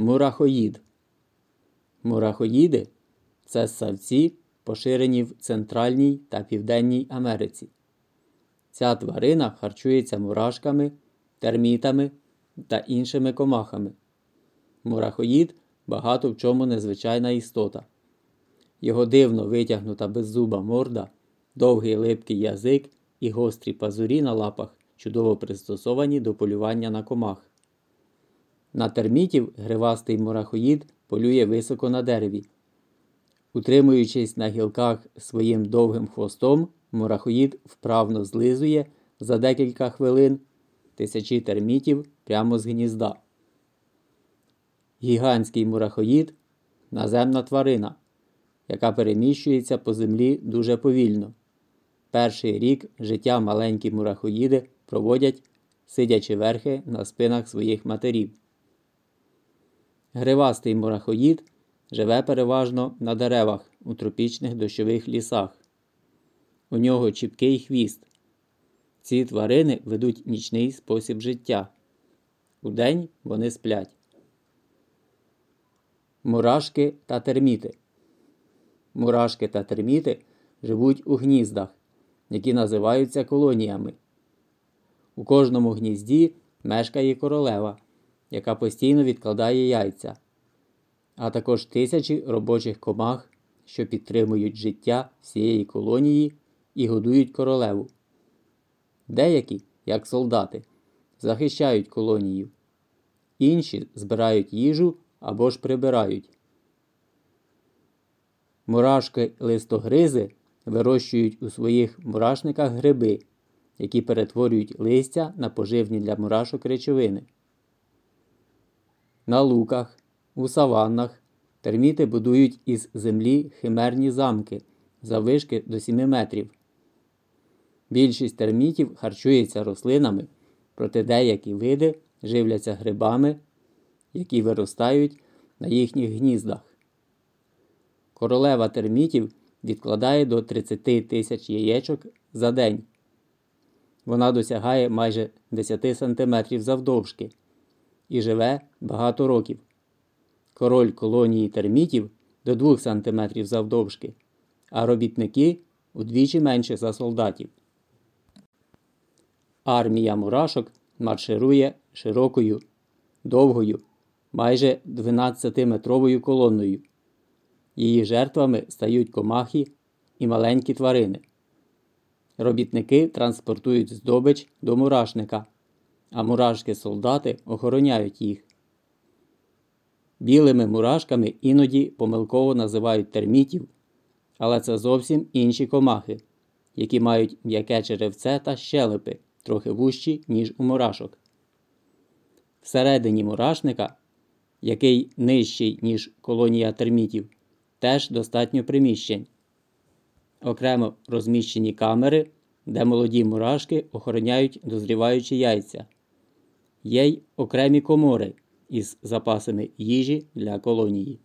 Мурахоїд. Мурахоїди це ссавці, поширені в Центральній та Південній Америці. Ця тварина харчується мурашками, термітами та іншими комахами. Мурахоїд багато в чому незвичайна істота. Його дивно витягнута беззуба морда, довгий липкий язик і гострі пазурі на лапах чудово пристосовані до полювання на комах. На термітів гривастий мурахоїд полює високо на дереві. Утримуючись на гілках своїм довгим хвостом, мурахоїд вправно злизує за декілька хвилин тисячі термітів прямо з гнізда. Гігантський мурахоїд наземна тварина, яка переміщується по землі дуже повільно. Перший рік життя маленькі мурахоїди проводять, сидячи верхи на спинах своїх матерів. Гривастий мурахоїд живе переважно на деревах у тропічних дощових лісах. У нього чіпкий хвіст. Ці тварини ведуть нічний спосіб життя. Удень вони сплять. Мурашки та терміти. Мурашки та терміти живуть у гніздах, які називаються колоніями. У кожному гнізді мешкає королева, яка постійно відкладає яйця, а також тисячі робочих комах, що підтримують життя всієї колонії і годують королеву. Деякі, як солдати, захищають колонію, інші збирають їжу або ж прибирають. Мурашки листогризи вирощують у своїх мурашниках гриби, які перетворюють листя на поживні для мурашок речовини. На луках, у саваннах терміти будують із землі химерні замки заввишки до 7 метрів. Більшість термітів харчується рослинами, проте деякі види живляться грибами, які виростають на їхніх гніздах. Королева термітів відкладає до 30 тисяч яєчок за день. Вона досягає майже 10 см завдовжки і живе багато років. Король колонії термітів до 2 см завдовжки, а робітники удвічі менше за солдатів. Армія мурашок марширує широкою, довгою, майже 12-метровою колоною. Її жертвами стають комахи і маленькі тварини. Робітники транспортують здобич до мурашника, а мурашки-солдати охороняють їх. Білими мурашками іноді помилково називають термітів, але це зовсім інші комахи, які мають м'яке черевце та щелепи, трохи вущі, ніж у мурашок. Всередині мурашника, який нижчий, ніж колонія термітів, теж достатньо приміщень. Окремо розміщені камери, де молоді мурашки охороняють дозріваючі яйця. Є й окремі комори із запасами їжі для колонії.